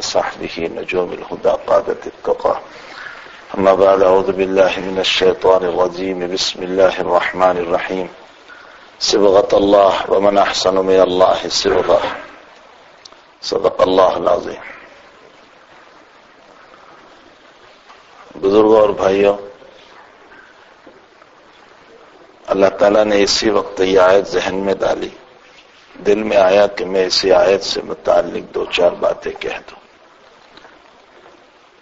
وصحبه نجوم الهدى قادة التقى. أما بعد، أعوذ بالله من الشيطان الرجيم. بسم الله الرحمن الرحيم. صبغة الله ومن أحسن من الله صبغة. صدق الله العظيم. بزرگوں اور بھائیوں، اللہ تعالیٰ نے اسی وقت یہ آیت ذہن میں ڈالی۔ دل میں آیا کہ میں اسی آیت سے متعلق دو چار باتیں کہہ دوں۔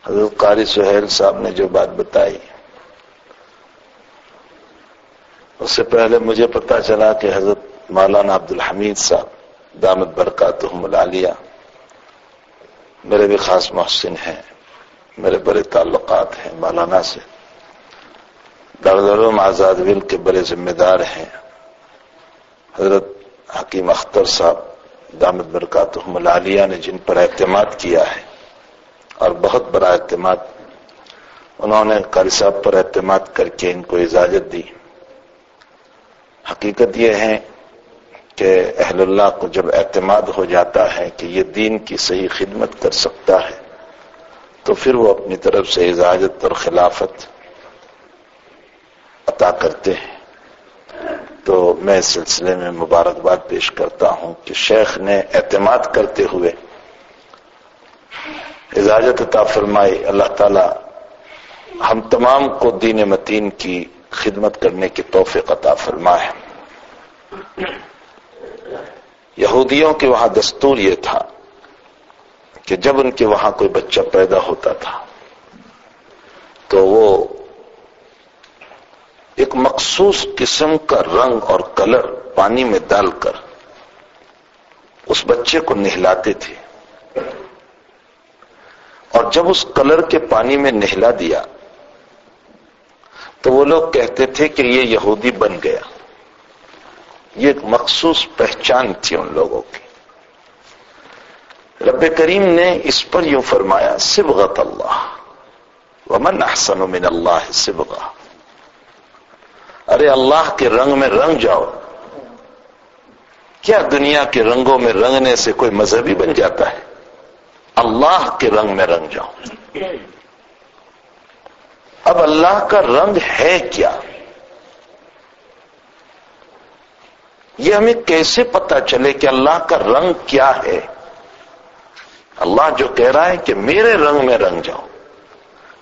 حضرت قاری سہیل صاحب نے جو بات بتائی، اس سے پہلے مجھے پتا چلا کہ حضرت مولانا عبد الحمید صاحب دامت برکاتہم العالیہ میرے بھی خاص محسن ہیں، میرے بڑے تعلقات ہیں مولانا سے۔ دردرم آزاد ول کے بڑے ذمہ دار ہیں۔ حضرت حکیم اختر صاحب دامت برکاتہم العالیہ نے جن پر اعتماد کیا ہے اور بہت بڑا اعتماد۔ انہوں نے قاری صاحب پر اعتماد کر کے ان کو اجازت دی۔ حقیقت یہ ہے کہ اہل اللہ کو جب اعتماد ہو جاتا ہے کہ یہ دین کی صحیح خدمت کر سکتا ہے، تو پھر وہ اپنی طرف سے اجازت اور خلافت عطا کرتے ہیں۔ تو میں اس سلسلے میں مبارکباد پیش کرتا ہوں کہ شیخ نے اعتماد کرتے ہوئے اجازت عطا فرمائی اللہ تعالی ہم تمام کو دین متین کی خدمت کرنے کی توفیق عطا فرمائے۔ یہودیوں کے وہاں دستور یہ تھا کہ جب ان کے وہاں کوئی بچہ پیدا ہوتا تھا، تو وہ ایک مخصوص قسم کا رنگ اور کلر پانی میں ڈال کر اس بچے کو نہلاتے تھے۔ اور جب اس کلر کے پانی میں نہلا دیا تو وہ لوگ کہتے تھے کہ یہ یہودی بن گیا۔ یہ ایک مخصوص پہچان تھی ان لوگوں کی۔ رب کریم نے اس پر یوں فرمایا سبغت اللہ، ومن احسن من اللہ سبغا ارے اللہ کے رنگ میں رنگ جاؤ۔ کیا دنیا کے رنگوں میں رنگنے سے کوئی مذہبی بن جاتا ہے؟ اللہ کے رنگ میں رنگ جاؤ اب اللہ کا رنگ ہے کیا؟ یہ ہمیں کیسے پتا چلے کہ اللہ کا رنگ کیا ہے؟ اللہ جو کہہ رہا ہے کہ میرے رنگ میں رنگ جاؤ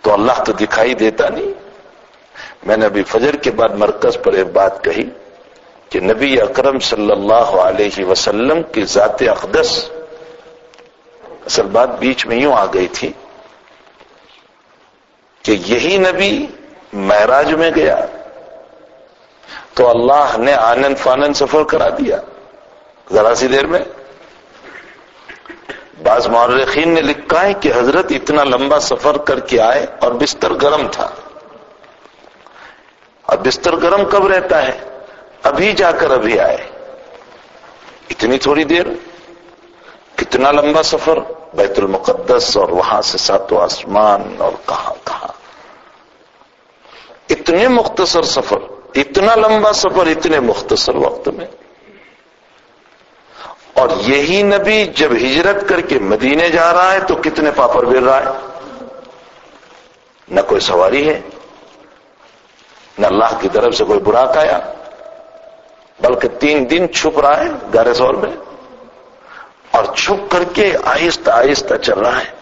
تو اللہ تو دکھائی دیتا نہیں۔ میں نے ابھی فجر کے بعد مرکز پر ایک بات کہی کہ نبی اکرم صلی اللہ علیہ وسلم کی ذات اقدس اصل بات بیچ میں یوں آ گئی تھی کہ یہی نبی معراج میں گیا تو اللہ نے آنن فانن سفر کرا دیا ذرا سی دیر میں بعض مورخین نے لکھا ہے کہ حضرت اتنا لمبا سفر کر کے آئے اور بستر گرم تھا اب بستر گرم کب رہتا ہے ابھی جا کر ابھی آئے اتنی تھوڑی دیر کتنا لمبا سفر؟ بیت المقدس اور وہاں سے ساتو آسمان اور کہاں کہاں۔ اتنے مختصر سفر، اتنا لمبا سفر، اتنے مختصر وقت میں۔ اور یہی نبی جب ہجرت کر کے مدینے جا رہا ہے تو کتنے پاپڑ گر رہا ہے؟ نہ کوئی سواری ہے، نہ اللہ کی طرف سے کوئی براک آیا، بلکہ تین دن چھپ رہا ہے گارے سور میں۔ اور چھپ کر کے آہستہ آہستہ چل رہا ہے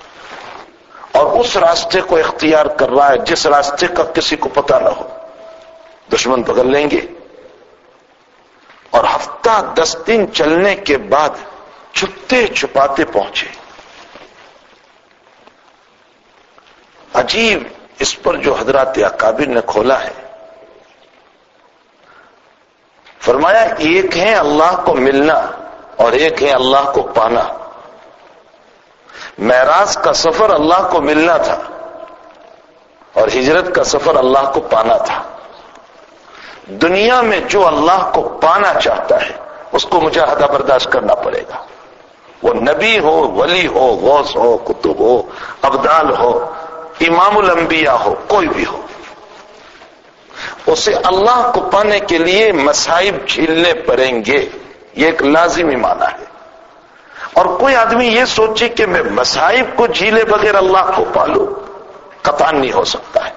اور اس راستے کو اختیار کر رہا ہے جس راستے کا کسی کو پتا نہ ہو۔ دشمن پکڑ لیں گے۔ اور ہفتہ دس دن چلنے کے بعد چھپتے چھپاتے پہنچے۔ عجیب اس پر جو حضرات اکابر نے کھولا ہے۔ فرمایا، ایک ہے اللہ کو ملنا۔ اور ایک ہے اللہ کو پانا۔ معراج کا سفر اللہ کو ملنا تھا اور ہجرت کا سفر اللہ کو پانا تھا۔ دنیا میں جو اللہ کو پانا چاہتا ہے، اس کو مجاہدہ برداشت کرنا پڑے گا۔ وہ نبی ہو، ولی ہو، غوث ہو کتب ہو، ابدال ہو، امام الانبیاء ہو، کوئی بھی ہو۔ اسے اللہ کو پانے کے لیے مسائب جھیلنے پڑیں گے۔ یہ ایک لازمی معنی ہے۔ اور کوئی آدمی یہ سوچے کہ میں مصائب کو جھیلے بغیر اللہ کو پالوں قطان نہیں ہو سکتا ہے۔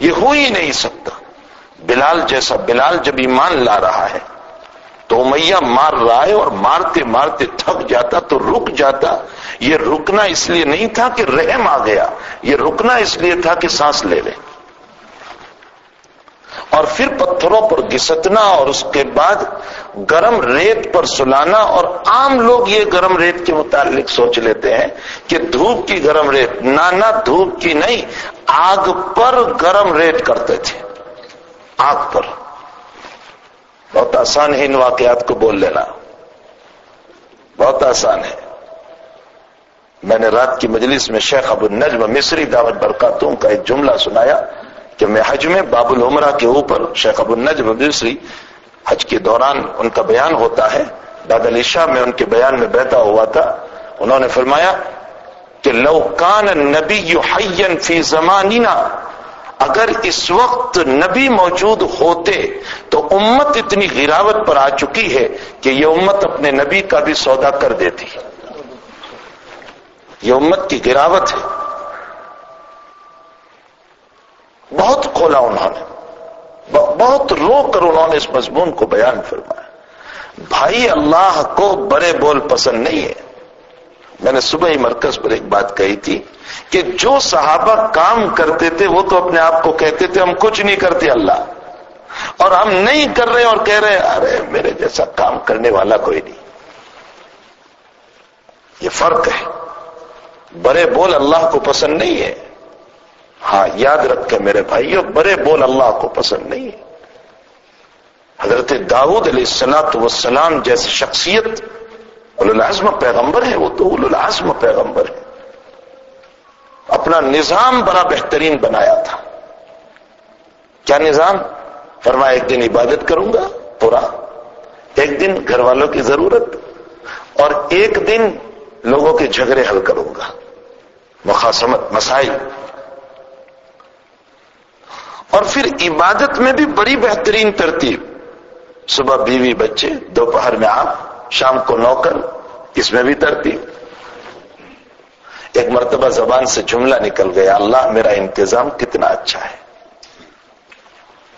یہ ہو ہی نہیں سکتا۔ بلال جیسا بلال جب ایمان لا رہا ہے، تو امیہ مار رہا ہے اور مارتے مارتے تھک جاتا، تو رک جاتا۔ یہ رکنا اس لیے نہیں تھا کہ رحم آ گیا، یہ رکنا اس لیے تھا کہ سانس لے لے۔ اور پھر پتھروں پر گھسٹنا اور اس کے بعد گرم ریت پر سلانا اور عام لوگ یہ گرم ریت کے متعلق سوچ لیتے ہیں کہ دھوپ کی گرم ریت، نانا دھوپ کی نہیں، آگ پر گرم ریت کرتے تھے۔ آگ پر۔ بہت آسان ہے ان واقعات کو بول لینا۔ بہت آسان ہے۔ میں نے رات کی مجلس میں شیخ ابو النجم مصری دعوت برکاتوں کا ایک جملہ سنایا۔ کہ میں حج میں باب العمرہ کے اوپر شیخ ابو النجم مصری حج کے دوران ان کا بیان ہوتا ہے، داد علی شاہ میں ان کے بیان میں بہتا ہوا تھا، انہوں نے فرمایا کہ لو کان نبی فی زمانینا اگر اس وقت نبی موجود ہوتے تو امت اتنی گراوت پر آ چکی ہے کہ یہ امت اپنے نبی کا بھی سودا کر دیتی۔ یہ امت کی گراوت ہے۔ بہت کھولا انہوں نے۔ بہت رو کر انہوں نے اس مضمون کو بیان فرمایا۔ بھائی، اللہ کو بڑے بول پسند نہیں ہے۔ میں نے صبح ہی مرکز پر ایک بات کہی تھی کہ جو صحابہ کام کرتے تھے، وہ تو اپنے آپ کو کہتے تھے، ہم کچھ نہیں کرتے اللہ۔ اور ہم نہیں کر رہے اور کہہ رہے ارے، میرے جیسا کام کرنے والا کوئی نہیں۔ یہ فرق ہے۔ بڑے بول اللہ کو پسند نہیں ہے۔ ہاں یاد رکھے میرے بھائیوں بڑے بول اللہ کو پسند نہیں ہے۔ حضرت داؤد علیہ السلاط وسلام جیسی شخصیت العزم پیغمبر ہے، وہ تو العزم پیغمبر ہے۔ اپنا نظام بڑا بہترین بنایا تھا۔ کیا نظام؟ فرمایا، ایک دن عبادت کروں گا، پورا۔ ایک دن گھر والوں کی ضرورت، اور ایک دن لوگوں کے جھگڑے حل کروں گا۔ مخاسمت مسائل۔ اور پھر عبادت میں بھی بڑی بہترین ترتیب۔ صبح بیوی بچے، دوپہر میں آپ، شام کو نوکر، اس میں بھی ترتیب۔ ایک مرتبہ زبان سے جملہ نکل گیا، اللہ میرا انتظام کتنا اچھا ہے۔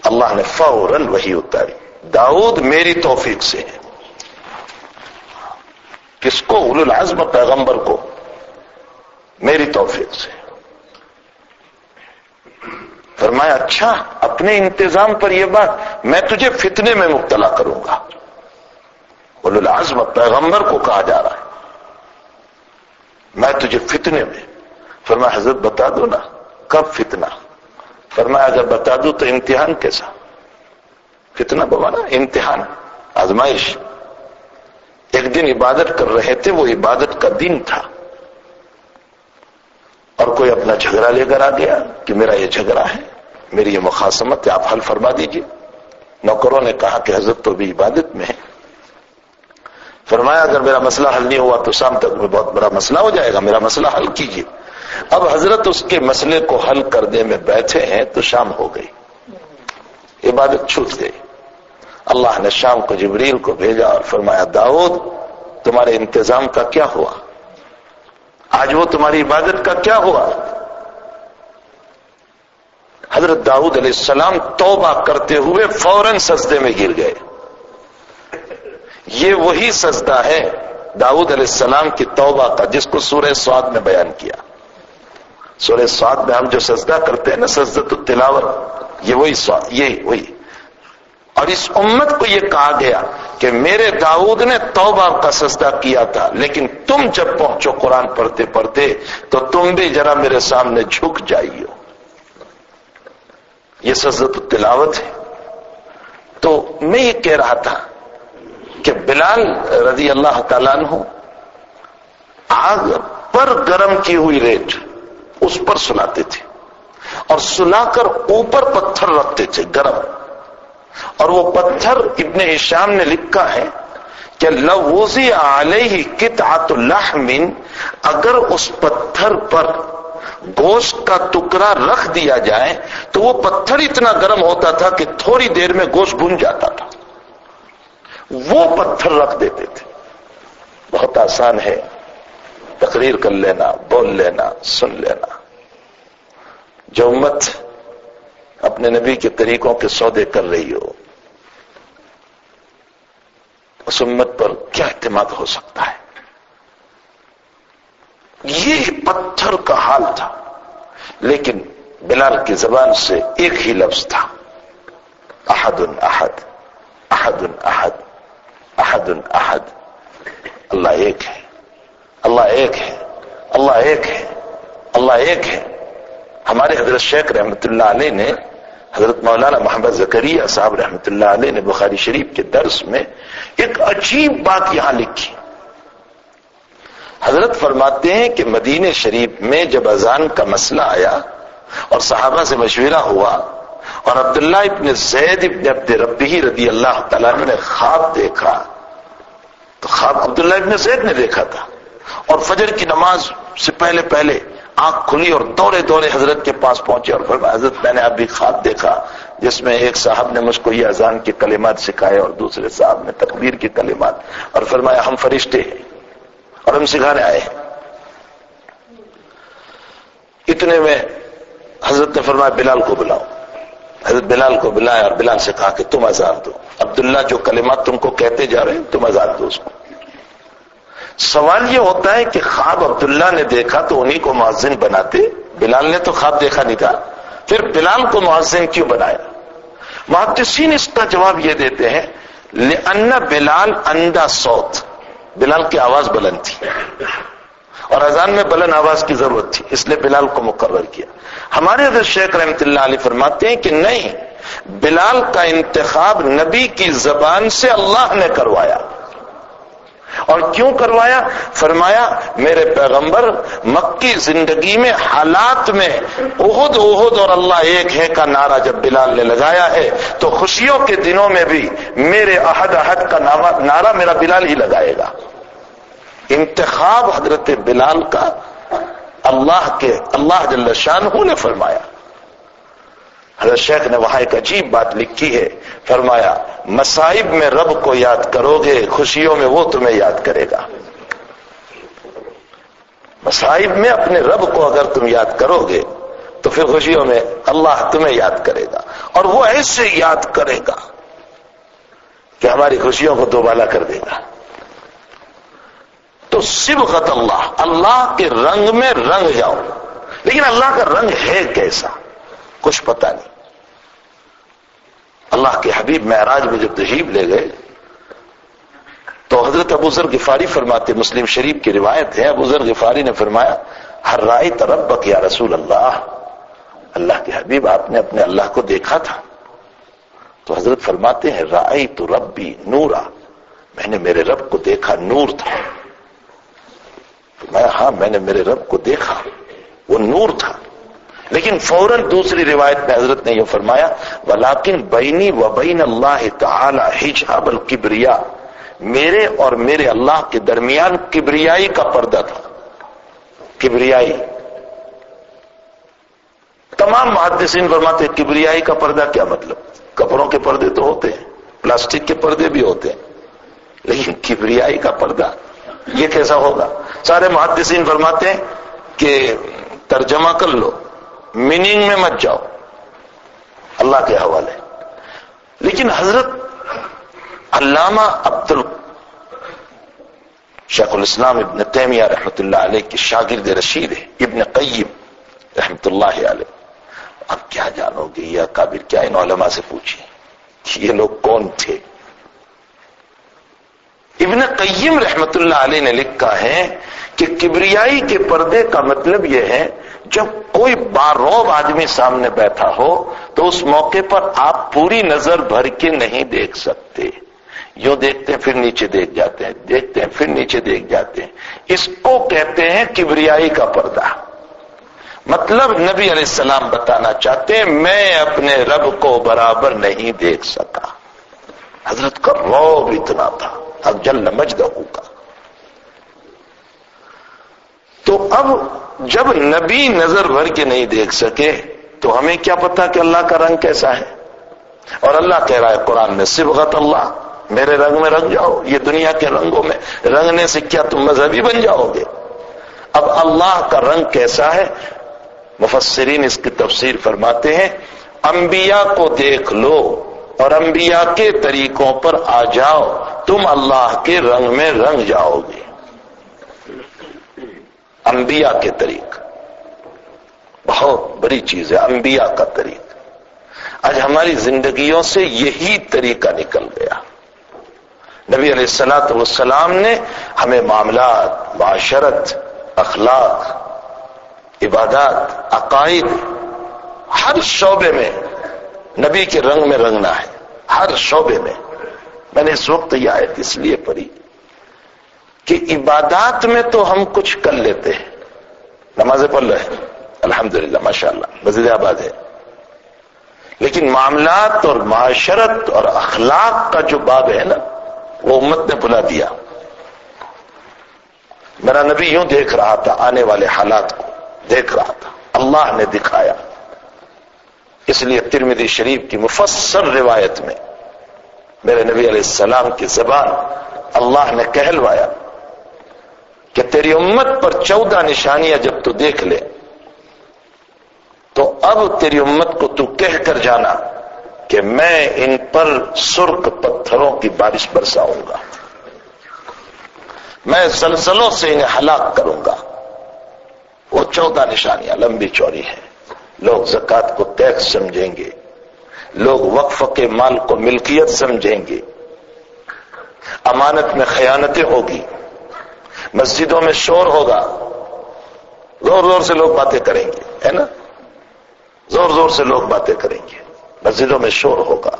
اللہ نے فوراً وہی اتاری۔ داؤد میری توفیق سے ہے۔ کس کو؟ اول العزم پیغمبر کو۔ میری توفیق سے۔ فرمایا اچھا اپنے انتظام پر یہ بات، میں تجھے فتنے میں مبتلا کروں گا۔ اول العزم پیغمبر کو کہا جا رہا ہے۔ میں تجھے فتنے میں۔ فرمایا، حضرت بتا دو نا، کب فتنہ؟ فرمایا، اگر بتا دوں تو امتحان کیسا؟ فتنہ بوانا امتحان، آزمائش۔ ایک دن عبادت کر رہے تھے، وہ عبادت کا دن تھا۔ اور کوئی اپنا جھگڑا لے کر آ گیا کہ میرا یہ جھگڑا ہے، میری یہ مخاسمت ہے، آپ حل فرما دیجیے۔ نوکروں نے کہا کہ حضرت تو بھی عبادت میں ہے فرمایا، اگر میرا مسئلہ حل نہیں ہوا تو شام تک میں بہت بڑا مسئلہ ہو جائے گا، میرا مسئلہ حل کیجیے اب حضرت اس کے مسئلے کو حل کرنے میں بیٹھے ہیں تو شام ہو گئی۔ عبادت چھوٹ گئی۔ اللہ نے شام کو جبریل کو بھیجا اور فرمایا، داؤد، تمہارے انتظام کا کیا ہوا؟ آج وہ تمہاری عبادت کا کیا ہوا؟ حضرت داؤد علیہ السلام توبہ کرتے ہوئے فوراً سجدے میں گر گئے۔ یہ وہی سجدہ ہے داؤد علیہ السلام کی توبہ کا جس کو سورہ سواد میں بیان کیا۔ سورہ سواد میں ہم جو سجدہ کرتے ہیں نا سجدت التلاوت، یہ وہی سواد یہ وہی۔ اور اس امت کو یہ کہا گیا کہ میرے داؤد نے توبہ کا سجدہ کیا تھا، لیکن تم جب پہنچو قرآن پڑھتے پڑھتے تو تم بھی ذرا میرے سامنے جھک جائیے یہ سجدت التلاوت ہے۔ تو میں یہ کہہ رہا تھا کہ بلال رضی اللہ تعالیٰ عنہ آگ پر گرم کی ہوئی ریٹ اس پر سلاتے تھے اور سلا کر اوپر پتھر رکھتے تھے گرم۔ اور وہ پتھر ابن ہشام نے لکھا ہے کہ لوزی علیہ کتعت لحم اگر اس پتھر پر گوشت کا ٹکڑا رکھ دیا جائے، تو وہ پتھر اتنا گرم ہوتا تھا کہ تھوڑی دیر میں گوشت بن جاتا تھا۔ وہ پتھر رکھ دیتے تھے۔ بہت آسان ہے۔ تقریر کر لینا، بول لینا، سن لینا۔ جو امت اپنے نبی کے طریقوں کے سودے کر رہی ہو۔ اس امت پر کیا اعتماد ہو سکتا ہے؟ یہ پتھر کا حال تھا، لیکن بلال کی زبان سے ایک ہی لفظ تھا۔ احد احد احد احد احد احد۔ اللہ ایک ہے، اللہ ایک ہے، اللہ ایک ہے، اللہ ایک ہے۔ ہمارے حضرت شیخ رحمت اللہ علیہ نے حضرت مولانا محمد زکریہ صاحب رحمت اللہ علیہ نے بخاری شریف کے درس میں ایک عجیب بات یہاں لکھی۔ حضرت فرماتے ہیں کہ مدینہ شریف میں جب اذان کا مسئلہ آیا اور صحابہ سے مشورہ ہوا اور عبداللہ ابن زید ابن عبد ربی رضی اللہ تعالیٰ نے خواب دیکھا، تو خواب عبداللہ ابن زید نے دیکھا تھا۔ اور فجر کی نماز سے پہلے پہلے آنکھ کھلی اور دورے دورے حضرت کے پاس پہنچے اور فرمایا، حضرت، میں نے ابھی خواب دیکھا، جس میں ایک صاحب نے مجھ کو یہ اذان کے کلمات سکھائے اور دوسرے صاحب نے تکبیر کے کلمات اور فرمایا، ہم فرشتے ہیں اور ہم سکھانے آئے ہیں۔ اتنے میں حضرت نے فرمایا، بلال کو بلاؤ۔ حضرت بلال کو بلایا اور بلال سے کہا کہ تم آزاد دو عبداللہ جو کلمات تم کو کہتے جا رہے ہیں، تم آزاد دو اس کو۔ سوال یہ ہوتا ہے کہ خواب عبداللہ نے دیکھا تو انہی کو معذن بناتے، بلال نے تو خواب دیکھا نہیں تھا۔ پھر بلال کو معذن کیوں بنایا؟ محدثین اس کا جواب یہ دیتے ہیں بلال اندا سوت بلال کی آواز بلند تھی۔ اور اذان میں بلند آواز کی ضرورت تھی، اس لیے بلال کو مقرر کیا۔ ہمارے حضرت شیخ رحمت اللہ علیہ فرماتے ہیں کہ نہیں، بلال کا انتخاب نبی کی زبان سے اللہ نے کروایا۔ اور کیوں کروایا؟ فرمایا، میرے پیغمبر، مکی زندگی میں، حالات میں اہد اہد اور اللہ ایک ہے کا نعرہ جب بلال نے لگایا ہے، تو خوشیوں کے دنوں میں بھی میرے احد احد کا نعرہ میرا بلال ہی لگائے گا۔ انتخاب حضرت بلال کا اللہ کے، اللہ جل شان نے فرمایا۔ حضرت شیخ نے وہاں ایک عجیب بات لکھی ہے۔ فرمایا مصائب میں رب کو یاد کرو گے، خوشیوں میں وہ تمہیں یاد کرے گا۔ مصائب میں اپنے رب کو اگر تم یاد کرو گے، تو پھر خوشیوں میں اللہ تمہیں یاد کرے گا۔ اور وہ ایسے یاد کرے گا کہ ہماری خوشیوں کو دوبالا کر دے گا۔ تو سبغت اللہ اللہ کے رنگ میں رنگ جاؤ۔ لیکن اللہ کا رنگ ہے کیسا؟ کچھ پتہ نہیں۔ اللہ کے حبیب معراج میں جب تشریف لے گئے، تو حضرت ابو ذر غفاری فرماتے، مسلم شریف کی روایت ہے، ابو ذر غفاری نے فرمایا، ہر رائے تربک یا رسول اللہ اللہ کے حبیب آپ نے اپنے اللہ کو دیکھا تھا۔ تو حضرت فرماتے ہیں، رائے تو ربی نورا، میں نے میرے رب کو دیکھا نور تھا۔ فرمایا ہاں میں نے میرے رب کو دیکھا، وہ نور تھا۔ لیکن فوراً دوسری روایت میں حضرت نے یہ فرمایا ولاکن بینی و بین اللہ تعالی حجاب الکبریا میرے اور میرے اللہ کے درمیان کبریائی کا پردہ تھا۔ کبریائی۔ تمام محدثین فرماتے کبریائی کا پردہ کیا مطلب؟ کپڑوں کے پردے تو ہوتے ہیں، پلاسٹک کے پردے بھی ہوتے ہیں، لیکن کبریائی کا پردہ، یہ کیسا ہوگا؟ سارے محدثین فرماتے ہیں کہ ترجمہ کر لو۔ میننگ میں مت جاؤ۔ اللہ کے حوالے۔ لیکن حضرت علامہ عبد ال شیخ الاسلام ابن تیمیہ رحمت اللہ علیہ کے شاگرد رشید ہے، ابن قیم رحمت اللہ علیہ۔ اب کیا جانو گے؟ یا کابر کیا ان علماء سے پوچھیے یہ لوگ کون تھے؟ ابن قیم رحمت اللہ علیہ نے لکھا ہے کہ کبریائی کے پردے کا مطلب یہ ہے جب کوئی باروب آدمی سامنے بیٹھا ہو تو اس موقع پر آپ پوری نظر بھر کے نہیں دیکھ سکتے۔ یوں دیکھتے ہیں پھر نیچے دیکھ جاتے ہیں، دیکھتے ہیں پھر نیچے دیکھ جاتے ہیں۔ اس کو کہتے ہیں کبریائی کا پردہ۔ مطلب نبی علیہ السلام بتانا چاہتے ہیں، میں اپنے رب کو برابر نہیں دیکھ سکا۔ حضرت کا روب اتنا تھا، اب جل مجدہ کا تو اب جب نبی نظر بھر کے نہیں دیکھ سکے تو ہمیں کیا پتا کہ اللہ کا رنگ کیسا ہے؟ اور اللہ کہہ رہا ہے قرآن میں، سبغت اللہ، میرے رنگ میں رنگ جاؤ، یہ دنیا کے رنگوں میں، رنگنے سے کیا تم مذہبی بن جاؤ گے؟ اب اللہ کا رنگ کیسا ہے؟ مفسرین اس کی تفسیر فرماتے ہیں، انبیاء کو دیکھ لو اور انبیاء کے طریقوں پر آ جاؤ، تم اللہ کے رنگ میں رنگ جاؤ گے۔ انبیاء کے طریق۔ بہت بڑی چیز ہے، انبیاء کا طریق۔ آج ہماری زندگیوں سے یہی طریقہ نکل گیا۔ نبی علیہ السلاۃ والسلام نے ہمیں معاملات، معاشرت، اخلاق، عبادات، عقائد ہر شعبے میں نبی کے رنگ میں رنگنا ہے، ہر شعبے میں۔ میں نے اس وقت یہ آیت اس لیے پڑھی کہ عبادات میں تو ہم کچھ کر لیتے ہیں۔ نمازیں پڑھ رہے ہیں الحمد للہ ماشاء اللہ مزید آباد ہے۔ لیکن معاملات اور معاشرت اور اخلاق کا جو باب ہے نا، وہ امت نے بلا دیا۔ میرا نبی یوں دیکھ رہا تھا، آنے والے حالات کو دیکھ رہا تھا۔ اللہ نے دکھایا۔ اس لیے ترمیدی شریف کی مفسر روایت میں میرے نبی علیہ السلام کی زبان اللہ نے کہلوایا۔ کہ تیری امت پر چودہ نشانیاں جب تو دیکھ لے، تو اب تیری امت کو تو کہہ کر جانا کہ میں ان پر سرخ پتھروں کی بارش برساؤں گا۔ میں زلزلوں سے انہیں ہلاک کروں گا۔ وہ چودہ نشانیاں، لمبی چوری ہیں۔ لوگ زکات کو ٹیکس سمجھیں گے۔ لوگ وقف کے مال کو ملکیت سمجھیں گے۔ امانت میں خیانتیں ہوگی۔ مسجدوں میں شور ہوگا۔ زور زور سے لوگ باتیں کریں گے، ہے نا؟ زور زور سے لوگ باتیں کریں گے۔ مسجدوں میں شور ہوگا۔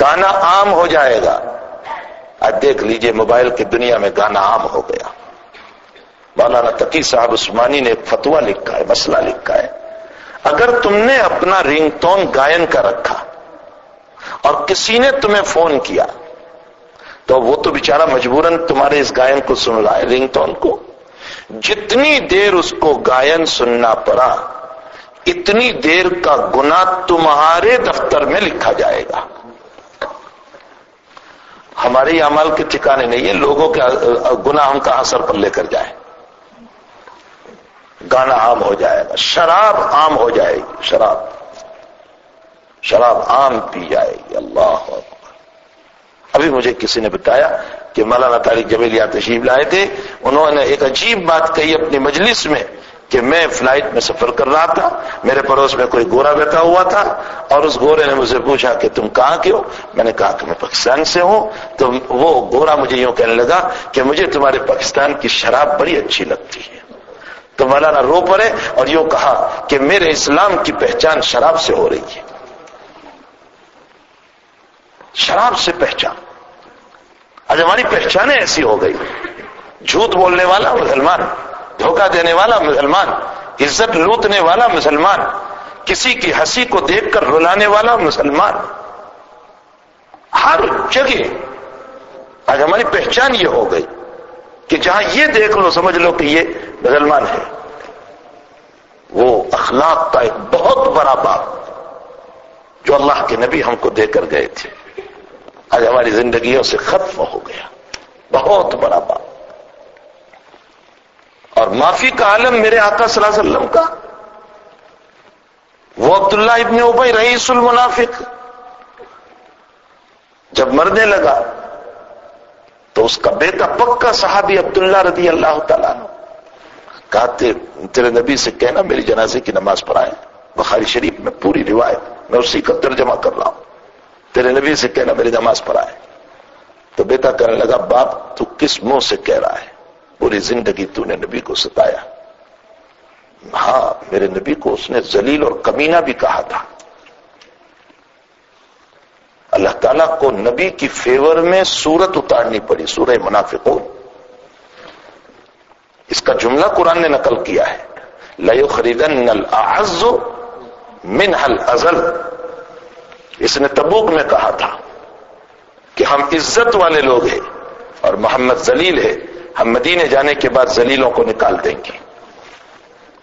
گانا عام ہو جائے گا۔ آج دیکھ لیجیے موبائل کی دنیا میں گانا عام ہو گیا۔ مولانا تقی صاحب عثمانی نے ایک فتوا لکھا ہے، مسئلہ لکھا ہے۔ اگر تم نے اپنا رنگ ٹون گائن کا رکھا اور کسی نے تمہیں فون کیا تو وہ تو بےچارا مجبوراً تمہارے اس گائن کو سن رہا ہے رنگ ٹون کو۔ جتنی دیر اس کو گائن سننا پڑا، اتنی دیر کا گنا تمہارے دفتر میں لکھا جائے گا۔ ہمارے عمل کے ٹھکانے نہیں ہے لوگوں کے گنا ہم کا اثر پر لے کر جائے گانا عام ہو جائے گا، شراب عام ہو جائے گی، شراب۔ شراب عام پی جائے گی، اللہ ابھی مجھے کسی نے بتایا کہ مولانا تاریخ جمیلیا تشریف لائے تھے، انہوں نے ایک عجیب بات کہی اپنی مجلس میں کہ میں فلائٹ میں سفر کر رہا تھا، میرے پڑوس میں کوئی گورا بیٹھا ہوا تھا اور اس گورے نے مجھ سے پوچھا کہ تم کہاں کے ہو؟ میں نے کہا کہ میں پاکستان سے ہوں۔ تو وہ گورا مجھے یوں کہنے لگا کہ مجھے تمہارے پاکستان کی شراب بڑی اچھی لگتی ہے۔ تو مولانا رو پڑے اور یوں کہا کہ میرے اسلام کی پہچان شراب سے ہو رہی ہے۔ شراب سے پہچان۔ آج ہماری پہچانیں ایسی ہو گئی، جھوٹ بولنے والا مسلمان، دھوکہ دینے والا مسلمان، عزت لوٹنے والا مسلمان، کسی کی ہنسی کو دیکھ کر رلانے والا مسلمان، ہر جگہ آج ہماری پہچان یہ ہو گئی کہ جہاں یہ دیکھ لو، سمجھ لو کہ یہ مسلمان ہے۔ وہ اخلاق کا ایک بہت بڑا باپ جو اللہ کے نبی ہم کو دے کر گئے تھے۔ آج ہماری زندگیوں سے ختم ہو گیا۔ بہت بڑا باپ۔ اور معافی کا عالم میرے آقا صلی اللہ علیہ وسلم کا۔ وہ عبداللہ ابن ابئی رئیس المنافق۔ جب مرنے لگا، تو اس کا بیٹا پکا صحابی عبداللہ رضی اللہ تعالیٰ کہا تیرے نبی سے کہنا، میری جنازے کی نماز پڑھائیں بخاری شریف میں پوری روایت، میں اسی کا ترجمہ کر رہا ہوں۔ تیرے نبی سے کہنا میری نماز پڑھائے تو بیٹا کہنے لگا، باپ، تو کس منہ سے کہہ رہا ہے؟ پوری زندگی تو نے نبی کو ستایا۔ ہاں میرے نبی کو اس نے زلیل اور کمینہ بھی کہا تھا۔ اللہ تعالیٰ کو نبی کی فیور میں سورت اتارنی پڑی، سورہ منافقون۔ اس کا جملہ قرآن نے نقل کیا ہے۔ لو خریدن الحز من حل ازل اس نے تبوک میں کہا تھا کہ ہم عزت والے لوگ ہیں اور محمد ذلیل ہے۔ ہم مدینے جانے کے بعد ذلیلوں کو نکال دیں گے۔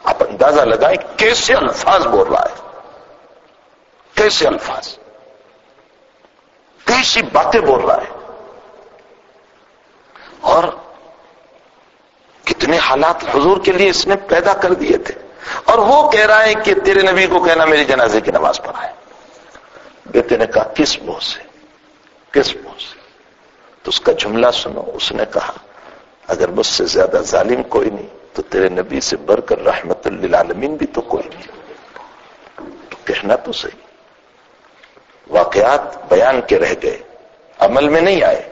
آپ اندازہ لگائیں کیسے الفاظ بول رہا ہے۔ کیسے الفاظ۔ کیسی باتیں بول رہا ہے۔ اور کتنے حالات حضور کے لیے اس نے پیدا کر دیے تھے۔ اور وہ کہہ رہا ہے کہ تیرے نبی کو کہنا میری جنازے کی نماز پڑھائے بیٹے نے کہا، کس منہ سے؟ کس منہ سے؟ تو اس کا جملہ سنو، اس نے کہا، اگر مجھ سے زیادہ ظالم کوئی نہیں، تو تیرے نبی سے بڑھ کر رحمت للعالمین بھی تو کوئی نہیں۔ تو کہنا تو صحیح۔ واقعات بیان کے رہ گئے۔ عمل میں نہیں آئے۔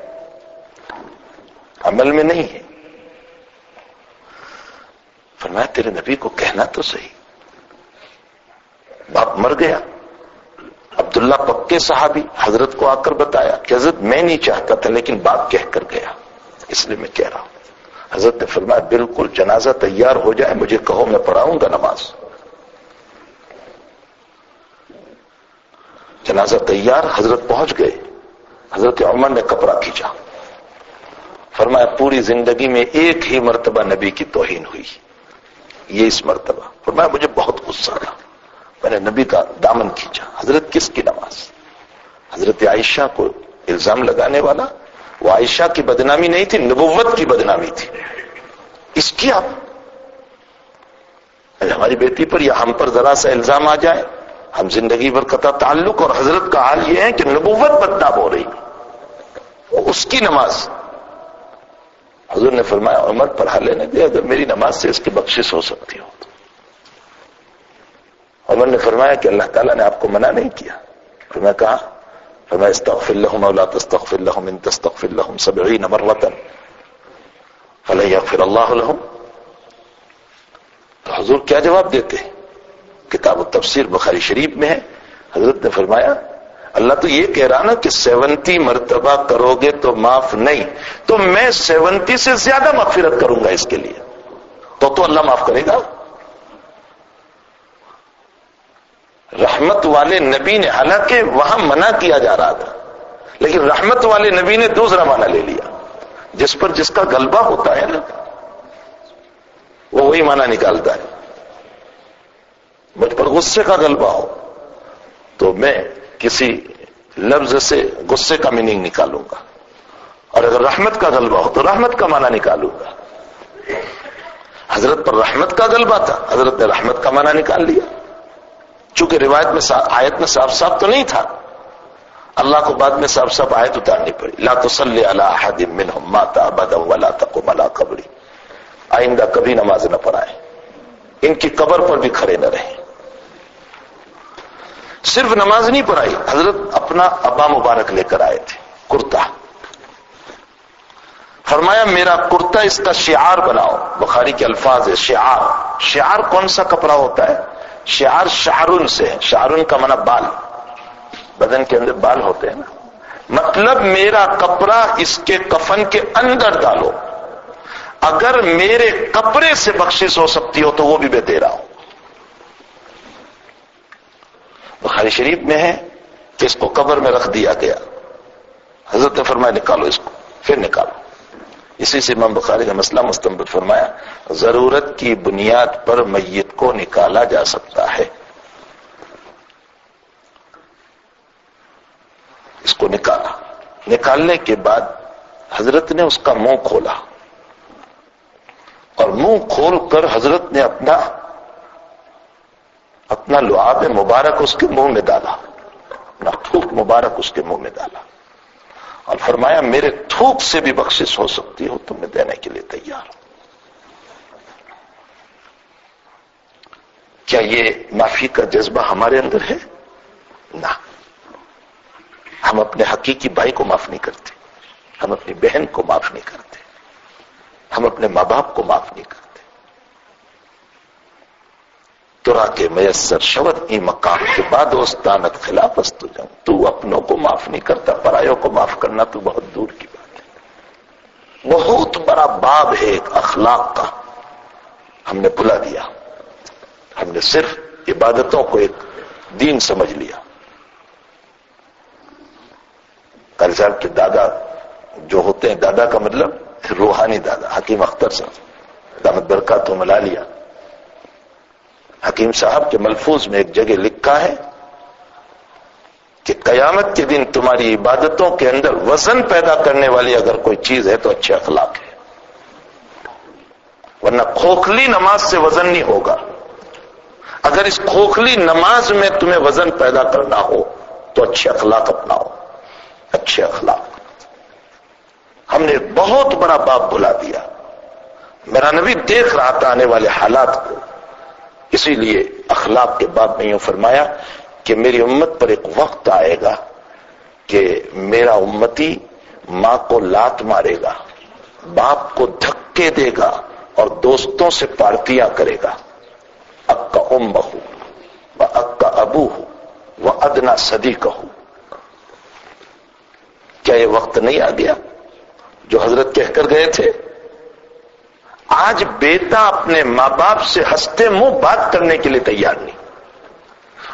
عمل میں نہیں ہے۔ فرمایا، تیرے نبی کو کہنا تو صحیح۔ باپ مر گیا۔ عبداللہ پکے صحابی حضرت کو آ کر بتایا کہ حضرت میں نہیں چاہتا تھا لیکن باپ کہہ کر گیا۔ اس لیے میں کہہ رہا ہوں۔ حضرت نے فرمایا، بالکل جنازہ تیار ہو جائے، مجھے کہو میں پڑھاؤں گا نماز۔ جنازہ تیار، حضرت پہنچ گئے۔ حضرت عمر نے کپڑا کھینچا۔ فرمایا، پوری زندگی میں ایک ہی مرتبہ نبی کی توہین ہوئی۔ یہ اس مرتبہ۔ فرمایا، مجھے بہت غصہ تھا میں نے نبی کا دامن کھینچا۔ حضرت کس کی نماز؟ حضرت عائشہ کو الزام لگانے والا؟ وہ عائشہ کی بدنامی نہیں تھی، نبوت کی بدنامی تھی۔ اس کی آپ؟ ہماری بیٹی پر یا ہم پر ذرا سا الزام آ جائے۔ ہم زندگی بھر قطع تعلق اور حضرت کا حال یہ ہے کہ نبوت بدنام ہو رہی۔ اس کی نماز۔ حضور نے فرمایا، عمر پڑھا لینے دے، اگر میری نماز سے اس کی بخشش ہو سکتی ہو عمر نے فرمایا کہ اللہ تعالیٰ نے آپ کو منع نہیں کیا۔ پھر میں کہا، فرمایا، استغفر لهم او لا تستغفر لهم ان تستغفر لهم سبعین مرتا فلا يغفر اللہ لهم۔ تو حضور کیا جواب دیتے؟ کتاب و بخاری شریف میں ہے۔ حضرت نے فرمایا، اللہ تو یہ کہہ رہا نا کہ سیونتی مرتبہ کرو گے تو معاف نہیں۔ تو میں سیونتی سے زیادہ مغفرت کروں گا اس کے لیے۔ تو تو اللہ معاف کرے گا۔ رحمت والے نبی نے، حالانکہ وہاں منع کیا جا رہا تھا، لیکن رحمت والے نبی نے دوسرا معنی لے لیا، جس پر جس کا غلبہ ہوتا ہے نا، وہ وہی معنی نکالتا ہے۔ مجھ پر غصے کا غلبہ ہو، تو میں کسی لفظ سے غصے کا میننگ نکالوں گا۔ اور اگر رحمت کا غلبہ ہو، تو رحمت کا معنی نکالوں گا۔ حضرت پر رحمت کا غلبہ تھا، حضرت نے رحمت کا معنی نکال لیا۔ چونکہ روایت میں آیت میں صاف صاف تو نہیں تھا۔ اللہ کو بعد میں صاف صاف آیت اتارنی پڑی۔ لا تسلی علی احد منهم مات ابدا ولا تقم على قبری۔ آئندہ کبھی نماز نہ پڑھائیں۔ ان کی قبر پر بھی کھڑے نہ رہیں۔ صرف نماز نہیں پڑھائی، حضرت اپنا ابا مبارک لے کر آئے تھے، کرتا۔ فرمایا، میرا کرتا اس کا شعار بناؤ۔ بخاری کے الفاظ ہے شعار۔ شعار کون سا کپڑا ہوتا ہے؟ شعار شعرن سے ہے۔ شعرن کا منع بال۔ بدن کے اندر بال ہوتے ہیں نا۔ مطلب میرا کپڑا اس کے کفن کے اندر ڈالو۔ اگر میرے کپڑے سے بخشش ہو سکتی ہو تو وہ بھی میں دے رہا ہوں۔ بخاری شریف میں ہے کہ اس کو قبر میں رکھ دیا گیا۔ حضرت نے فرمایا نکالو اس کو، پھر نکالو۔ اسی سے امام بخاری کا مسئلہ مستمبت فرمایا، ضرورت کی بنیاد پر میت کو نکالا جا سکتا ہے۔ اس کو نکالا۔ نکالنے کے بعد حضرت نے اس کا منہ کھولا۔ اور منہ کھول کر حضرت نے اپنا اپنا لعاب مبارک اس کے منہ میں ڈالا۔ اپنا تھوک مبارک اس کے منہ میں ڈالا۔ اور فرمایا میرے تھوک سے بھی بخشش ہو سکتی ہو، تم میں دینے کے لیے تیار ہوں کیا یہ معافی کا جذبہ ہمارے اندر ہے؟ نہ۔ ہم اپنے حقیقی بھائی کو معاف نہیں کرتے۔ ہم اپنی بہن کو معاف نہیں کرتے۔ ہم اپنے ماں باپ کو معاف نہیں کرتے۔ ترا کے میسر شبد ای مقام کے بعد استانت خلاف تو جاؤں۔ تو اپنوں کو معاف نہیں کرتا، پرایوں کو معاف کرنا تو بہت دور کی بات ہے۔ بہت بڑا باب ہے ایک اخلاق کا۔ ہم نے بلا دیا۔ ہم نے صرف عبادتوں کو ایک دین سمجھ لیا۔ کل صاحب کے دادا جو ہوتے ہیں، دادا کا مطلب روحانی دادا، حکیم اختر صاحب۔ دامت برکات تو ملا لیا۔ حکیم صاحب کے ملفوظ میں ایک جگہ لکھا ہے کہ قیامت کے دن تمہاری عبادتوں کے اندر وزن پیدا کرنے والی اگر کوئی چیز ہے تو اچھے اخلاق ہے۔ ورنہ کھوکھلی نماز سے وزن نہیں ہوگا۔ اگر اس کھوکھلی نماز میں تمہیں وزن پیدا کرنا ہو تو اچھے اخلاق اپناؤ۔ اچھے اخلاق۔ ہم نے بہت بڑا باپ بلا دیا۔ میرا نبی دیکھ رہا تھا آنے والے حالات کو۔ اسی لیے اخلاق کے بعد میں یوں فرمایا کہ میری امت پر ایک وقت آئے گا کہ میرا امتی ماں کو لات مارے گا، باپ کو دھکے دے گا اور دوستوں سے پارٹیاں کرے گا۔ اکا ام بہو وہ اکا ابو ہو وہ ادنا صدی کہو کیا یہ وقت نہیں آ گیا جو حضرت کہہ کر گئے تھے؟ آج بیٹا اپنے ماں باپ سے ہنستے منہ بات کرنے کے لیے تیار نہیں۔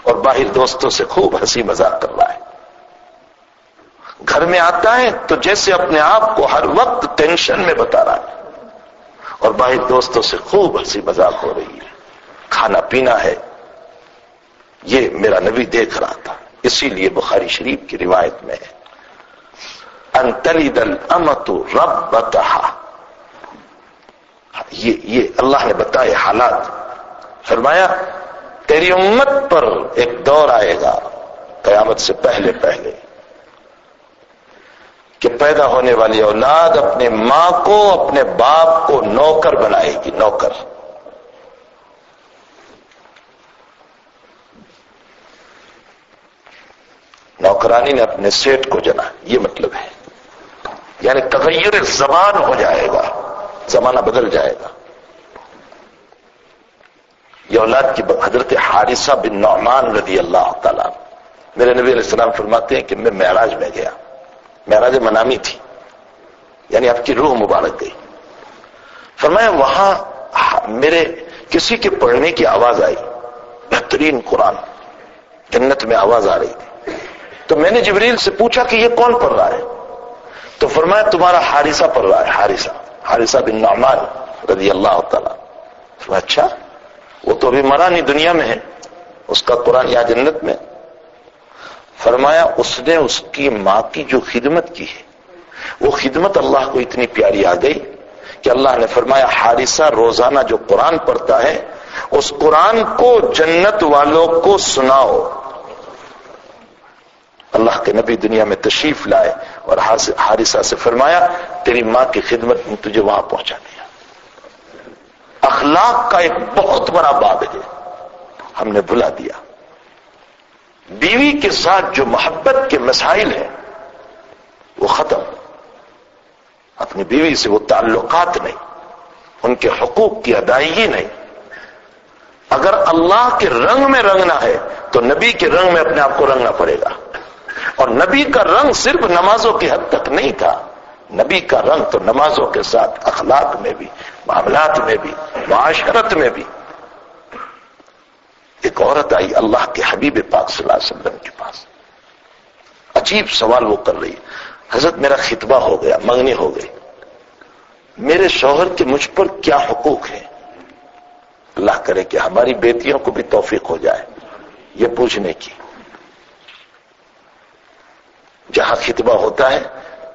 اور باہر دوستوں سے خوب ہنسی مذاق کر رہا ہے۔ گھر میں آتا ہے تو جیسے اپنے آپ کو ہر وقت ٹینشن میں بتا رہا ہے۔ اور باہر دوستوں سے خوب ہنسی مذاق ہو رہی ہے۔ کھانا پینا ہے۔ یہ میرا نبی دیکھ رہا تھا۔ اسی لیے بخاری شریف کی روایت میں ہے۔ انتلی دل امت رب بتا یہ اللہ نے بتائے حالات۔ فرمایا، تیری امت پر ایک دور آئے گا، قیامت سے پہلے پہلے، کہ پیدا ہونے والی اولاد اپنے ماں کو، اپنے باپ کو نوکر بنائے گی، نوکر۔ نوکرانی نے اپنے سیٹ کو جنا، یہ مطلب ہے۔ یعنی تغیر زبان ہو جائے گا۔ زمانہ بدل جائے گا۔ یہ اولاد کی حضرت حارثہ بن نعمان رضی اللہ تعالیٰ میرے نبی علیہ السلام فرماتے ہیں کہ میں معراج میں گیا۔ معراج منامی تھی۔ یعنی آپ کی روح مبارک گئی۔ فرمایا وہاں میرے کسی کے پڑھنے کی آواز آئی۔ بہترین قرآن۔ جنت میں آواز آ رہی تھی۔ تو میں نے جبریل سے پوچھا کہ یہ کون پڑھ رہا ہے؟ تو فرمایا تمہارا حارثہ پڑھ رہا ہے، حارثہ۔ حارثہ بن نعمان رضی اللہ تعالیٰ اچھا وہ تو ابھی مرا نہیں دنیا میں ہے، اس کا قرآن یا جنت میں۔ فرمایا، اس نے اس کی ماں کی جو خدمت کی ہے، وہ خدمت اللہ کو اتنی پیاری آ گئی کہ اللہ نے فرمایا، حارثہ روزانہ جو قرآن پڑھتا ہے، اس قرآن کو جنت والوں کو سناؤ۔ اللہ کے نبی دنیا میں تشریف لائے۔ اور حارثہ سے فرمایا، تیری ماں کی خدمت میں تجھے وہاں پہنچا دیا۔ اخلاق کا ایک بہت بڑا باب ہے۔ ہم نے بلا دیا۔ بیوی کے ساتھ جو محبت کے مسائل ہیں، وہ ختم۔ اپنی بیوی سے وہ تعلقات نہیں، ان کے حقوق کی ادائیگی نہیں۔ اگر اللہ کے رنگ میں رنگنا ہے، تو نبی کے رنگ میں اپنے آپ کو رنگنا پڑے گا۔ اور نبی کا رنگ صرف نمازوں کی حد تک نہیں تھا۔ نبی کا رنگ تو نمازوں کے ساتھ اخلاق میں بھی، معاملات میں بھی، معاشرت میں بھی۔ ایک عورت آئی اللہ کے حبیب پاک صلی اللہ علیہ وسلم کے پاس۔ عجیب سوال وہ کر رہی حضرت میرا خطبہ ہو گیا منگنی ہو گئی۔ میرے شوہر کے مجھ پر کیا حقوق ہیں؟ اللہ کرے کہ ہماری بیٹیوں کو بھی توفیق ہو جائے۔ یہ پوچھنے کی۔ جہاں خطبہ ہوتا ہے،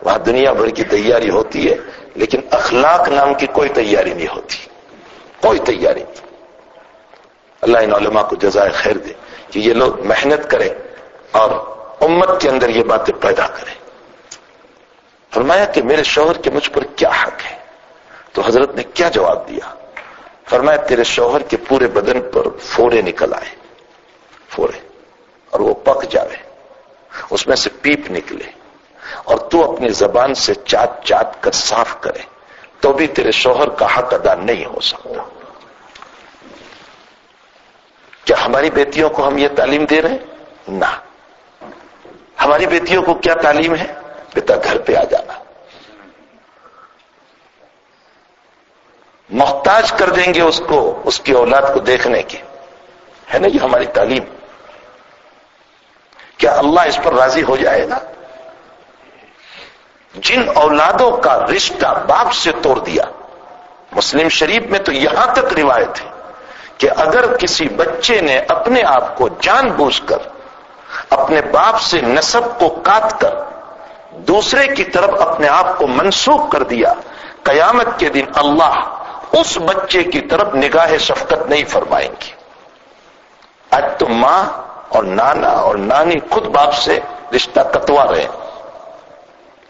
وہاں دنیا بھر کی تیاری ہوتی ہے، لیکن اخلاق نام کی کوئی تیاری نہیں ہوتی۔ کوئی تیاری نہیں۔ اللہ ان علماء کو جزائے خیر دے کہ یہ لوگ محنت کریں اور امت کے اندر یہ باتیں پیدا کریں۔ فرمایا کہ میرے شوہر کے مجھ پر کیا حق ہے؟ تو حضرت نے کیا جواب دیا؟ فرمایا تیرے شوہر کے پورے بدن پر فورے نکل آئے۔ فورے۔ اور وہ پک جاوے۔ اس میں سے پیپ نکلے اور تو اپنی زبان سے چات چات کر صاف کرے تو بھی تیرے شوہر کا حق ادا نہیں ہو سکتا۔ کیا ہماری بیٹیوں کو ہم یہ تعلیم دے رہے ہیں؟ نہ۔ ہماری بیٹیوں کو کیا تعلیم ہے؟ پتا گھر پہ آ جانا۔ محتاج کر دیں گے اس کو، اس کی اولاد کو دیکھنے کی ہے نا یہ ہماری تعلیم۔ کیا اللہ اس پر راضی ہو جائے گا؟ جن اولادوں کا رشتہ باپ سے توڑ دیا، مسلم شریف میں تو یہاں تک روایت ہے کہ اگر کسی بچے نے اپنے آپ کو جان بوجھ کر، اپنے باپ سے نصب کو کاٹ کر، دوسرے کی طرف اپنے آپ کو منسوخ کر دیا، قیامت کے دن اللہ اس بچے کی طرف نگاہ شفقت نہیں فرمائیں گی آج تو ماں اور نانا اور نانی خود باپ سے رشتہ کتوا رہے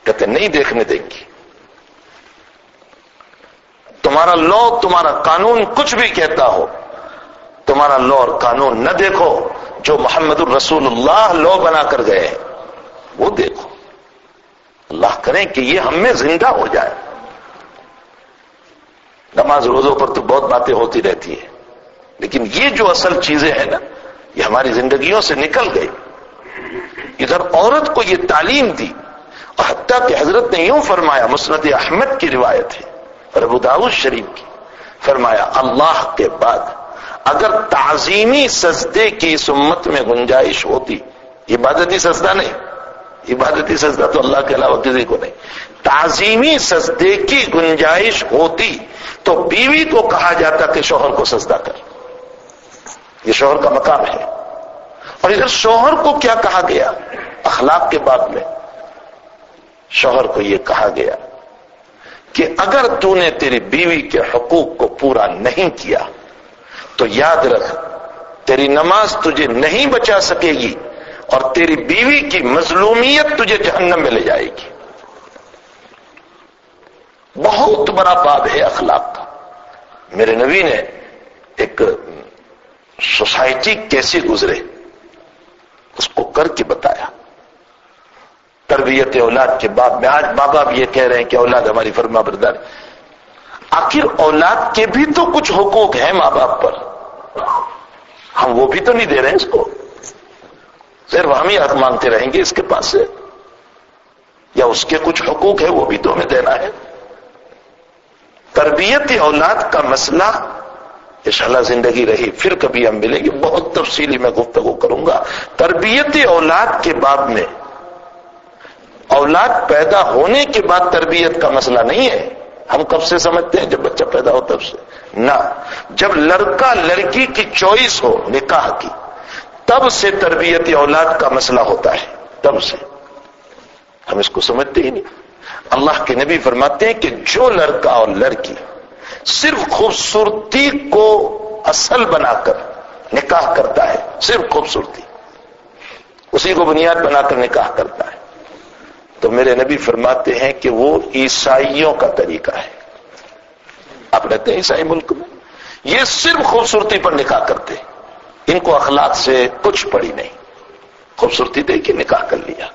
کہتے نہیں دیکھنے دیں گی۔ تمہارا لو تمہارا قانون کچھ بھی کہتا ہو، تمہارا لو اور قانون نہ دیکھو، جو محمد الرسول اللہ لو بنا کر گئے وہ دیکھو۔ اللہ کریں کہ یہ ہم میں زندہ ہو جائے۔ نماز روزوں پر تو بہت باتیں ہوتی رہتی ہے لیکن یہ جو اصل چیزیں ہیں نا یہ ہماری زندگیوں سے نکل گئی۔ ادھر عورت کو یہ تعلیم دی۔ اور حتیٰ کہ حضرت نے یوں فرمایا، مسند احمد کی روایت ہے اور ابو داؤد شریف کی۔ فرمایا، اللہ کے بعد اگر تعظیمی سجدے کی اس امت میں گنجائش ہوتی عبادتی سجدہ نہیں۔ عبادتی سجدہ تو اللہ کے علاوہ کسی کو نہیں۔ تعظیمی سجدے کی گنجائش ہوتی تو بیوی کو کہا جاتا کہ شوہر کو سجدہ کر۔ یہ شوہر کا مقام ہے۔ اور ادھر شوہر کو کیا کہا گیا اخلاق کے بعد میں، شوہر کو یہ کہا گیا کہ اگر تو نے تیری بیوی کے حقوق کو پورا نہیں کیا، تو یاد رکھ، تیری نماز تجھے نہیں بچا سکے گی اور تیری بیوی کی مظلومیت تجھے جہنم میں لے جائے گی۔ بہت بڑا باب ہے اخلاق کا۔ میرے نبی نے ایک سوسائٹی کیسے گزرے، اس کو کر کے بتایا۔ تربیت اولاد کے بعد، میں آج بابا بھی یہ کہہ رہے ہیں کہ اولاد ہماری فرما بردار آخر اولاد کے بھی تو کچھ حقوق ہیں ماں باپ پر۔ ہم وہ بھی تو نہیں دے رہے ہیں اس کو۔ صرف ہم ہی حق مانگتے رہیں گے اس کے پاس سے۔ یا اس کے کچھ حقوق ہے وہ بھی تو ہمیں دینا ہے۔ تربیت اولاد کا مسئلہ انشاءاللہ زندگی رہی، پھر کبھی ہم ملیں گے۔ بہت تفصیلی میں گفتگو کروں گا۔ تربیت اولاد کے بعد میں، اولاد پیدا ہونے کے بعد تربیت کا مسئلہ نہیں ہے۔ ہم کب سے سمجھتے ہیں؟ جب بچہ پیدا ہو تب سے۔ نہ، جب لڑکا لڑکی کی چوائس ہو نکاح کی، تب سے تربیت اولاد کا مسئلہ ہوتا ہے۔ تب سے۔ ہم اس کو سمجھتے ہی نہیں۔ اللہ کے نبی فرماتے ہیں کہ جو لڑکا اور لڑکی صرف خوبصورتی کو اصل بنا کر نکاح کرتا ہے، صرف خوبصورتی۔ اسی کو بنیاد بنا کر نکاح کرتا ہے۔ تو میرے نبی فرماتے ہیں کہ وہ عیسائیوں کا طریقہ ہے۔ آپ رہتے ہیں عیسائی ملک میں؟ یہ صرف خوبصورتی پر نکاح کرتے۔ ان کو اخلاق سے کچھ پڑی نہیں۔ خوبصورتی دے کے نکاح کر لیا۔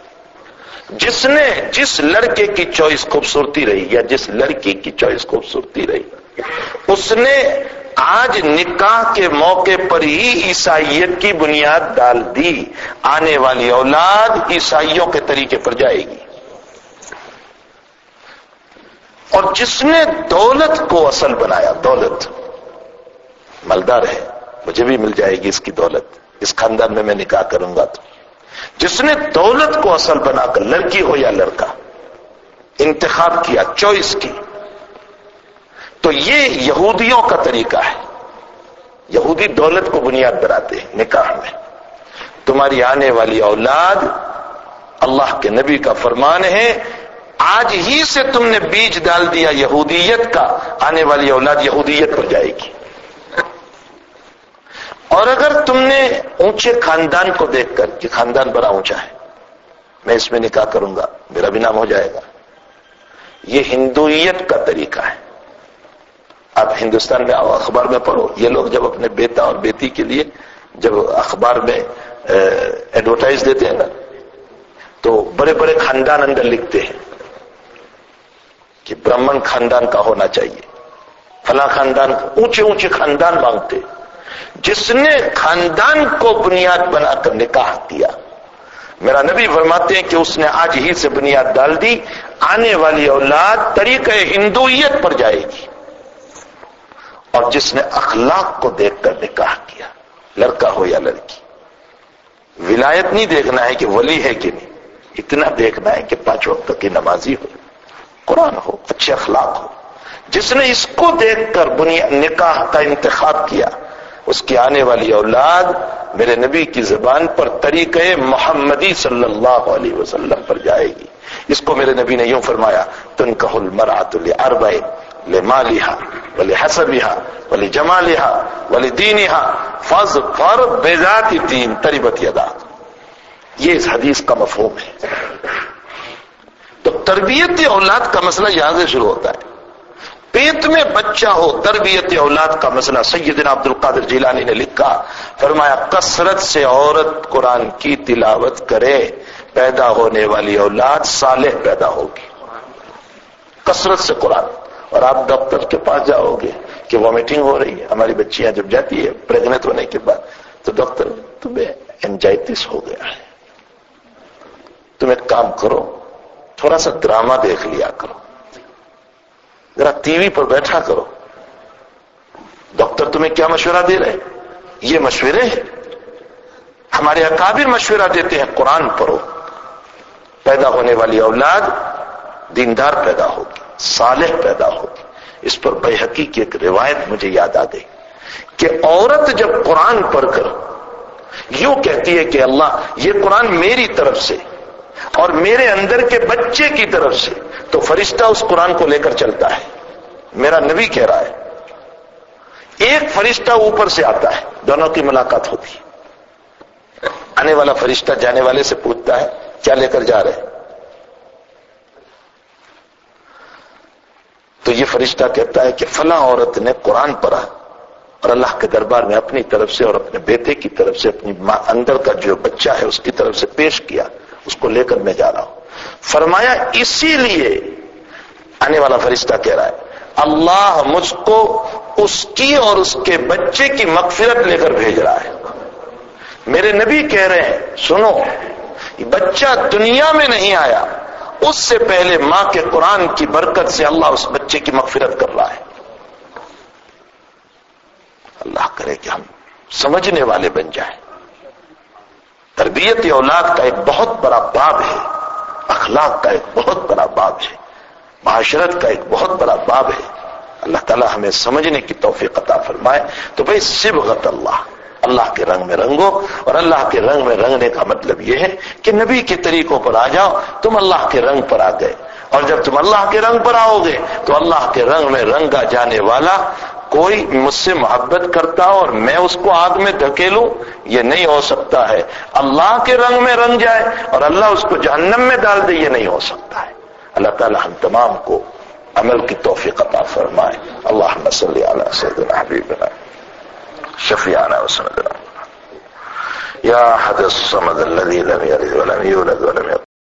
جس نے، جس لڑکے کی چوائس خوبصورتی رہی یا جس لڑکی کی چوائس خوبصورتی رہی اس نے آج نکاح کے موقع پر ہی عیسائیت کی بنیاد ڈال دی۔ آنے والی اولاد عیسائیوں کے طریقے پر جائے گی۔ اور جس نے دولت کو اصل بنایا، دولت ملدار ہے، مجھے بھی مل جائے گی اس کی دولت۔ اس خاندان میں میں نکاح کروں گا تو۔ جس نے دولت کو اصل بنا کر، لڑکی ہو یا لڑکا، انتخاب کیا، چوائس کی۔ تو یہ یہودیوں کا طریقہ ہے۔ یہودی دولت کو بنیاد بناتے ہیں، نکاح میں۔ تمہاری آنے والی اولاد اللہ کے نبی کا فرمان ہے۔ آج ہی سے تم نے بیج ڈال دیا یہودیت کا، آنے والی اولاد یہودیت پر جائے گی۔ اور اگر تم نے اونچے خاندان کو دیکھ کر، کہ خاندان بڑا اونچا ہے، میں اس میں نکاح کروں گا، میرا بھی نام ہو جائے گا۔ یہ ہندویت کا طریقہ ہے۔ آپ ہندوستان میں آؤ، اخبار میں پڑھو۔ یہ لوگ جب اپنے بیٹا اور بیٹی کے لیے جب اخبار میں ایڈورٹائز دیتے ہیں نا، تو بڑے بڑے خاندان اندر لکھتے ہیں کہ برہمن خاندان کا ہونا چاہیے۔ فلاں خاندان، اونچے اونچے خاندان مانگتے۔ جس نے خاندان کو بنیاد بنا کر نکاح کیا، میرا نبی فرماتے ہیں کہ اس نے آج ہی سے بنیاد ڈال دی، آنے والی اولاد طریقہ ہندویت پر جائے گی۔ اور جس نے اخلاق کو دیکھ کر نکاح کیا، لڑکا ہو یا لڑکی۔ ولایت نہیں دیکھنا ہے کہ ولی ہے کہ نہیں، اتنا دیکھنا ہے کہ پانچ وقت کی نمازی ہو، قرآن ہو، اچھے اخلاق ہو۔ جس نے اس کو دیکھ کر بنیا نکاح کا انتخاب کیا، اس کی آنے والی اولاد میرے نبی کی زبان پر طریقے محمدی صلی اللہ علیہ وسلم پر جائے گی۔ اس کو میرے نبی نے یوں فرمایا تن کہ المرات اربع لے مالحا ولی حسبہ ولی جمالحا ولی دینہا فض فر دین یہ اس حدیث کا مفہوم ہے۔ تو تربیت اولاد کا مسئلہ یہاں سے شروع ہوتا ہے۔ پیت میں بچہ ہو، تربیت اولاد کا مسئلہ سیدنا عبد القادر جیلانی نے لکھا، فرمایا، کثرت سے عورت قرآن کی تلاوت کرے، پیدا ہونے والی اولاد صالح پیدا ہوگی۔ کثرت سے قرآن۔ اور آپ ڈاکٹر کے پاس جاؤ گے کہ وامٹنگ ہو رہی ہے، ہماری بچیاں جب جاتی ہے پریگنٹ ہونے کے بعد، تو ڈاکٹر تمہیں انجائٹس ہو گیا ہے۔ تم ایک کام کرو، تھوڑا سا ڈرامہ دیکھ لیا کرو۔ ذرا ٹی وی پر بیٹھا کرو۔ ڈاکٹر تمہیں کیا مشورہ دے رہے؟ یہ مشورے ہیں۔ ہمارے اکابر مشورہ دیتے ہیں، قرآن پڑھو۔ پیدا ہونے والی اولاد دیندار پیدا ہوگی۔ صالح پیدا ہوگی اس پر بے حقی کی ایک روایت مجھے یاد آ گئی کہ عورت جب قرآن پڑھ کر یوں کہتی ہے کہ اللہ، یہ قرآن میری طرف سے اور میرے اندر کے بچے کی طرف سے، تو فرشتہ اس قرآن کو لے کر چلتا ہے۔ میرا نبی کہہ رہا ہے۔ ایک فرشتہ اوپر سے آتا ہے، دونوں کی ملاقات ہوتی ہے۔ آنے والا فرشتہ جانے والے سے پوچھتا ہے، کیا لے کر جا رہے؟ تو یہ فرشتہ کہتا ہے کہ فلاں عورت نے قرآن پڑھا اور اللہ کے دربار میں اپنی طرف سے اور اپنے بیٹے کی طرف سے اپنی ماں اندر کا جو بچہ ہے اس کی طرف سے پیش کیا، اس کو لے کر میں جا رہا ہوں۔ فرمایا، اسی لیے آنے والا فرشتہ کہہ رہا ہے، اللہ مجھ کو اس کی اور اس کے بچے کی مغفرت لے کر بھیج رہا ہے۔ میرے نبی کہہ رہے ہیں، سنو بچہ دنیا میں نہیں آیا۔ اس سے پہلے ماں کے قرآن کی برکت سے اللہ اس بچے کی مغفرت کر رہا ہے۔ اللہ کرے کہ ہم سمجھنے والے بن جائیں۔ تربیت اولاد کا ایک بہت بڑا باب ہے۔ اخلاق کا ایک بہت بڑا باب ہے۔ معاشرت کا ایک بہت بڑا باب ہے۔ اللہ تعالیٰ ہمیں سمجھنے کی توفیق عطا فرمائے۔ تو بھائی سبغت اللہ۔ اللہ کے رنگ میں رنگو اور اللہ کے رنگ میں رنگنے کا مطلب یہ ہے کہ نبی کے طریقوں پر آ جاؤ، تم اللہ کے رنگ پر آ گئے۔ اور جب تم اللہ کے رنگ پر آؤ گے، تو اللہ کے رنگ میں رنگا جانے والا کوئی مجھ سے محبت کرتا اور میں اس کو آگ میں دھکیلوں یہ نہیں ہو سکتا ہے۔ اللہ کے رنگ میں رنگ جائے اور اللہ اس کو جہنم میں ڈال دے، یہ نہیں ہو سکتا ہے۔ اللہ تعالی ہم تمام کو عمل کی توفیق عطا فرمائے۔ اللہ صلی علی سیدنا حبیبنا۔ شفیعنا وسندنا. یا حد الصمد الذي لم يلد ولم يولد ولم يكن